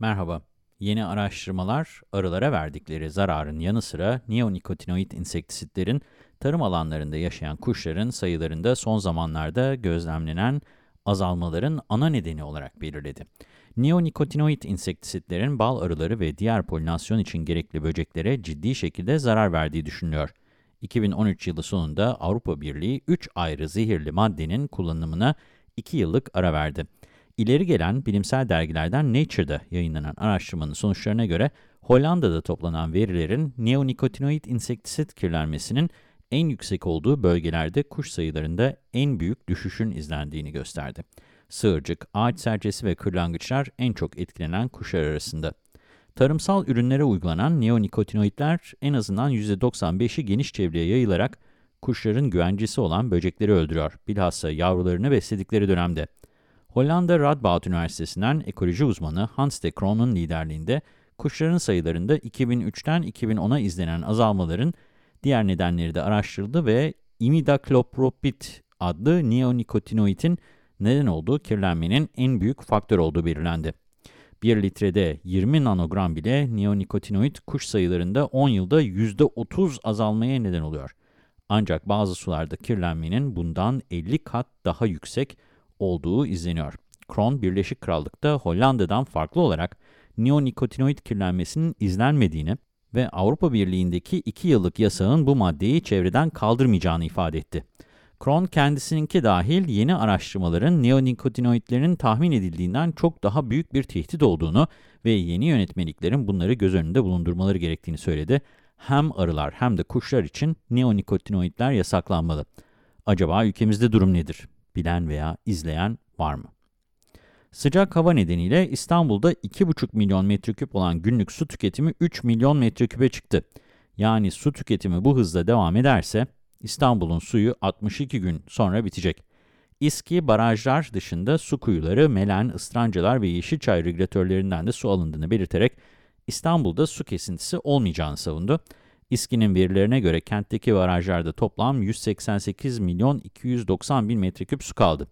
Merhaba. Yeni araştırmalar arılara verdikleri zararın yanı sıra neonikotinoid insektisitlerin tarım alanlarında yaşayan kuşların sayılarında son zamanlarda gözlemlenen azalmaların ana nedeni olarak belirledi. Neonikotinoid insektisitlerin bal arıları ve diğer polinasyon için gerekli böceklere ciddi şekilde zarar verdiği düşünülüyor. 2013 yılı sonunda Avrupa Birliği 3 ayrı zehirli maddenin kullanımına 2 yıllık ara verdi. İleri gelen bilimsel dergilerden Nature'da yayınlanan araştırmanın sonuçlarına göre Hollanda'da toplanan verilerin neonikotinoid insektisit kirlenmesinin en yüksek olduğu bölgelerde kuş sayılarında en büyük düşüşün izlendiğini gösterdi. Sığırcık, ağaç serçesi ve kırlangıçlar en çok etkilenen kuşlar arasında. Tarımsal ürünlere uygulanan neonikotinoidler en azından %95'i geniş çevreye yayılarak kuşların güvencesi olan böcekleri öldürüyor, bilhassa yavrularını besledikleri dönemde. Hollanda Radboud Üniversitesi'nden ekoloji uzmanı Hans de Kroon'un liderliğinde kuşların sayılarında 2003'ten 2010'a izlenen azalmaların diğer nedenleri de araştırıldı ve imidaclopropid adlı neonikotinoidin neden olduğu kirlenmenin en büyük faktör olduğu belirlendi. 1 litrede 20 nanogram bile neonikotinoid kuş sayılarında 10 yılda %30 azalmaya neden oluyor. Ancak bazı sularda kirlenmenin bundan 50 kat daha yüksek olduğu izleniyor. Kron, Birleşik Krallık'ta Hollanda'dan farklı olarak neonikotinoid kirlenmesinin izlenmediğini ve Avrupa Birliği'ndeki 2 yıllık yasağın bu maddeyi çevreden kaldırmayacağını ifade etti. Kron kendisininki dahil yeni araştırmaların neonikotinoidlerin tahmin edildiğinden çok daha büyük bir tehdit olduğunu ve yeni yönetmeliklerin bunları göz önünde bulundurmaları gerektiğini söyledi. Hem arılar hem de kuşlar için neonikotinoidler yasaklanmalı. Acaba ülkemizde durum nedir? Bilen veya izleyen var mı? Sıcak hava nedeniyle İstanbul'da 2,5 milyon metreküp olan günlük su tüketimi 3 milyon metreküpe çıktı. Yani su tüketimi bu hızla devam ederse İstanbul'un suyu 62 gün sonra bitecek. İSKİ barajlar dışında su kuyuları, Melen, Istrancalar ve Yeşilçay regülatörlerinden de su alındığını belirterek İstanbul'da su kesintisi olmayacağını savundu. İSKİ'nin verilerine göre kentteki barajlarda toplam 188 milyon 290 bin metreküp su kaldı.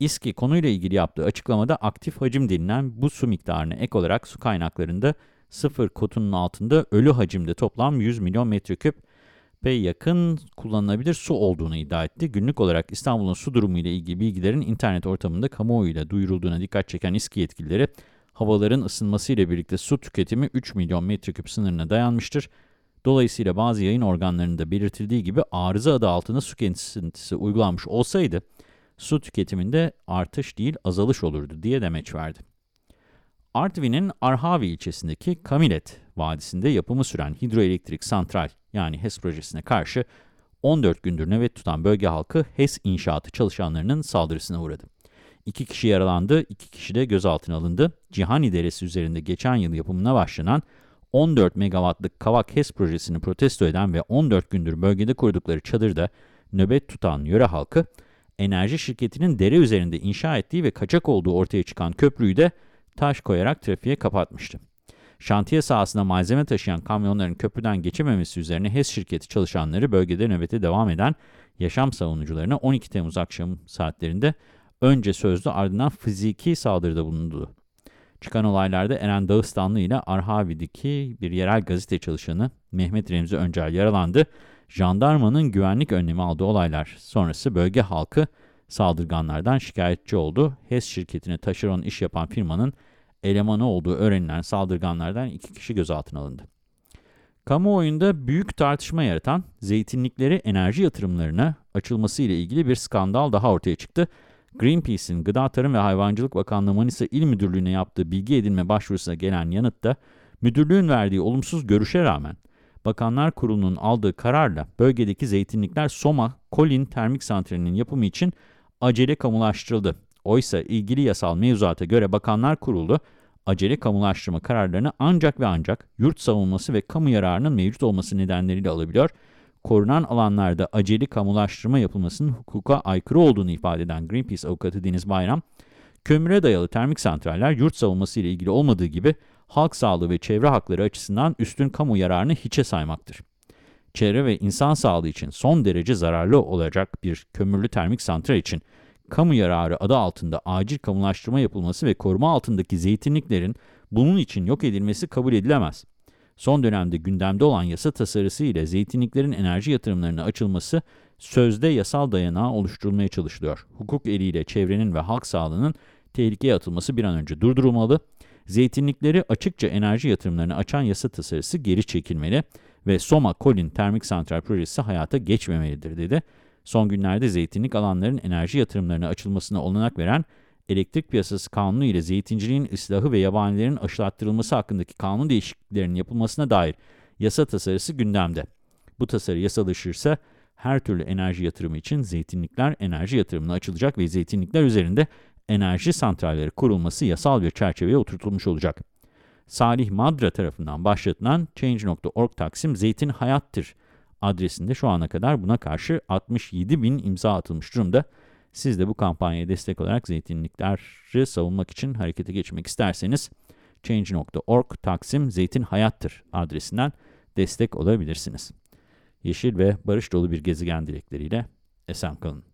İSKİ konuyla ilgili yaptığı açıklamada aktif hacim denilen bu su miktarını ek olarak su kaynaklarında sıfır kotunun altında ölü hacimde toplam 100 milyon metreküp ve yakın kullanılabilir su olduğunu iddia etti. Günlük olarak İstanbul'un su durumu ile ilgili bilgilerin internet ortamında kamuoyuyla duyurulduğuna dikkat çeken İSKİ yetkilileri, havaların ısınması ile birlikte su tüketimi 3 milyon metreküp sınırına dayanmıştır. Dolayısıyla bazı yayın organlarında belirtildiği gibi arıza adı altında su kesintisi uygulanmış olsaydı, su tüketiminde artış değil azalış olurdu diye demeç verdi. Artvin'in Arhavi ilçesindeki Kamilet Vadisi'nde yapımı süren hidroelektrik santral yani HES projesine karşı 14 gündür nöbet tutan bölge halkı HES inşaatı çalışanlarının saldırısına uğradı. İki kişi yaralandı, iki kişi de gözaltına alındı. Cihani Deresi üzerinde geçen yıl yapımına başlanan 14 megawattlık Kavak HES projesini protesto eden ve 14 gündür bölgede kurdukları çadırda nöbet tutan yöre halkı, enerji şirketinin dere üzerinde inşa ettiği ve kaçak olduğu ortaya çıkan köprüyü de taş koyarak trafiğe kapatmıştı. Şantiye sahasında malzeme taşıyan kamyonların köprüden geçememesi üzerine HES şirketi çalışanları bölgede nöbete devam eden yaşam savunucularına 12 Temmuz akşam saatlerinde önce sözlü ardından fiziki saldırıda bulundu. Çıkan olaylarda Eren Dağıstanlı ile Arhavi'deki bir yerel gazete çalışanı Mehmet Remzi Öncel yaralandı. Jandarmanın güvenlik önlemi aldığı olaylar sonrası bölge halkı saldırganlardan şikayetçi oldu. HES şirketine taşeron iş yapan firmanın elemanı olduğu öğrenilen saldırganlardan iki kişi gözaltına alındı. Kamuoyunda büyük tartışma yaratan zeytinlikleri enerji yatırımlarına açılması ile ilgili bir skandal daha ortaya çıktı. Greenpeace'in Gıda Tarım ve Hayvancılık Bakanlığı Manisa İl Müdürlüğü'ne yaptığı bilgi edinme başvurusuna gelen yanıtta, müdürlüğün verdiği olumsuz görüşe rağmen Bakanlar Kurulu'nun aldığı kararla bölgedeki zeytinlikler Soma Kolin Termik Santrali'nin yapımı için acele kamulaştırıldı. Oysa ilgili yasal mevzuata göre Bakanlar Kurulu, acele kamulaştırma kararlarını ancak ve ancak yurt savunması ve kamu yararının mevcut olması nedenleriyle alabiliyor. Korunan alanlarda acele kamulaştırma yapılmasının hukuka aykırı olduğunu ifade eden Greenpeace avukatı Deniz Bayram, kömüre dayalı termik santraller yurt savunması ile ilgili olmadığı gibi halk sağlığı ve çevre hakları açısından üstün kamu yararını hiçe saymaktır. Çevre ve insan sağlığı için son derece zararlı olacak bir kömürlü termik santral için kamu yararı adı altında acil kamulaştırma yapılması ve koruma altındaki zeytinliklerin Bunun için yok edilmesi kabul edilemez. Son dönemde gündemde olan yasa tasarısı ile zeytinliklerin enerji yatırımlarına açılması sözde yasal dayanağı oluşturulmaya çalışılıyor. Hukuk eliyle çevrenin ve halk sağlığının tehlikeye atılması bir an önce durdurulmalı. Zeytinlikleri açıkça enerji yatırımlarını açan yasa tasarısı geri çekilmeli ve Soma Kolin Termik Santral Projesi hayata geçmemelidir dedi. Son günlerde zeytinlik alanların enerji yatırımlarına açılmasına olanak veren Elektrik Piyasası Kanunu ile zeytinciliğin ıslahı ve yabanilerin aşılattırılması hakkındaki kanun değişikliklerinin yapılmasına dair yasa tasarısı gündemde. Bu tasarı yasalaşırsa her türlü enerji yatırımı için zeytinlikler enerji yatırımına açılacak ve zeytinlikler üzerinde enerji santralleri kurulması yasal bir çerçeveye oturtulmuş olacak. Salih Madra tarafından başlatılan Change.org Taksim Zeytin Hayattır adresinde şu ana kadar buna karşı 67 bin imza atılmış durumda. Siz de bu kampanyaya destek olarak zeytinlikleri savunmak için harekete geçmek isterseniz Change.org Taksim Zeytin Hayattır adresinden destek olabilirsiniz. Yeşil ve barış dolu bir gezegen dilekleriyle esen kalın.